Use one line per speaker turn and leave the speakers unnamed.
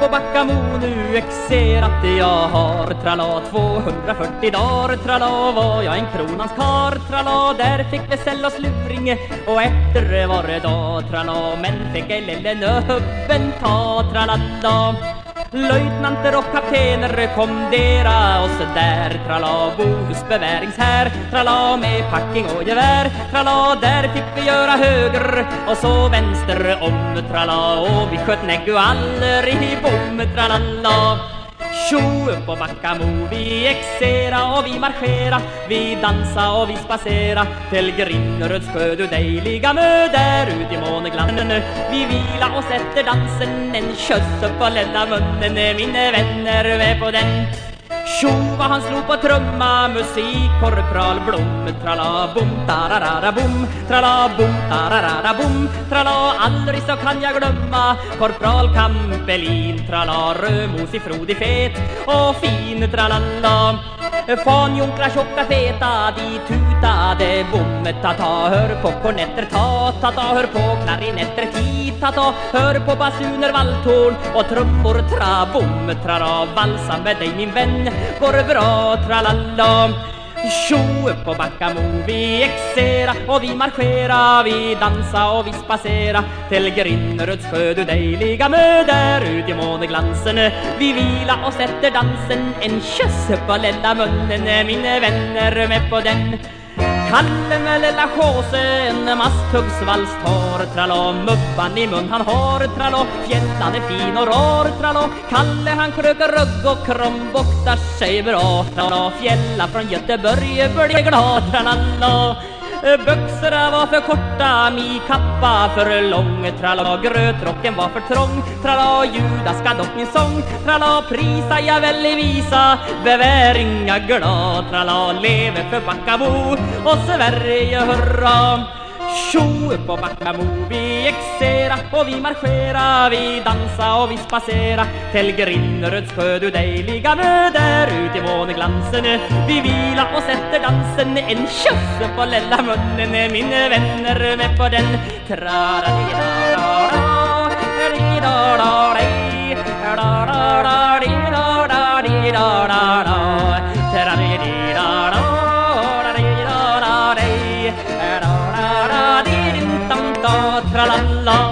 på Backamo nu exerat jag har. Tralla 240 dagar. Tralla var jag en kronans kar. Tralla där fick vi sälja sluringe. Och efter var det dag. Tralla men fick ej lille nöbben ta. Tralala Löjtnanter och kaptener kommendera oss där. Trala Bohus beväringshär trala, med packing och gevär. Trala, där fick vi göra höger och så vänster om. Trala och vi sköt nägg och aldrig i bom. Tralala Tjo upp och Backamo vi exera och vi marschera. Vi dansa och vi spacera Till Grinneröds sjö du dejliga mö Där ut i måneglansen Vi vila oss efter dansen. En kyss upp på lilla munnen. Mina vänner med på den. Tjo vad han slog på trumma Musik, korpral, blom Trala bom, tararara bom Trala bom, tararara bom Trala aldrig så kan jag glömma Korpral Kampelin Trala rödmosig, frodig, fet och fin Tralala. Fan jonkrar tjocka feta De tutade bom Ta-ta hör på kornetter Ta ta-ta hör på klarinetter Ti-ta-ta hör på basuner valthorn och trummor Tra-bom tra valsa med dig min vän. Går bra tralala? Tjo på Backamo vi exera och vi marschera Vi dansa och vi spacera Till Grinneruds sjö du dejliga mö Där ut i måneglansen. Vi vila och sätter dansen En kyss på lilla munnen Mina vänner med på den. Kalle med lilla chausen, masthuggsvals tar Trallå, mubban i mun han har Trallå, fjällan är fin och rar Trallå, Kalle han kröker rugg och krumbuktar sig bra. Trallå, fjällan från Göteborg blir glad. Trallå Byxorna var för korta, mi kappa för lång Tralla, grötrocken var för trång. Tralla, Judas ska dock min sång. Tralla, prisa jag väl visa. Beväringa glad. Tralla, leve för Backabo. Och Sverige hurra! Tjo på Backamo vi exera och vi marschera Vi dansa och vi spacera Till Grinneröds sjö du dejliga mö Där ut i måneglansen Vi vila och sätter dansen En kyss på lilla munnen Mina vänner med på den. Tra-ra-ra-ra-ra. tra la la.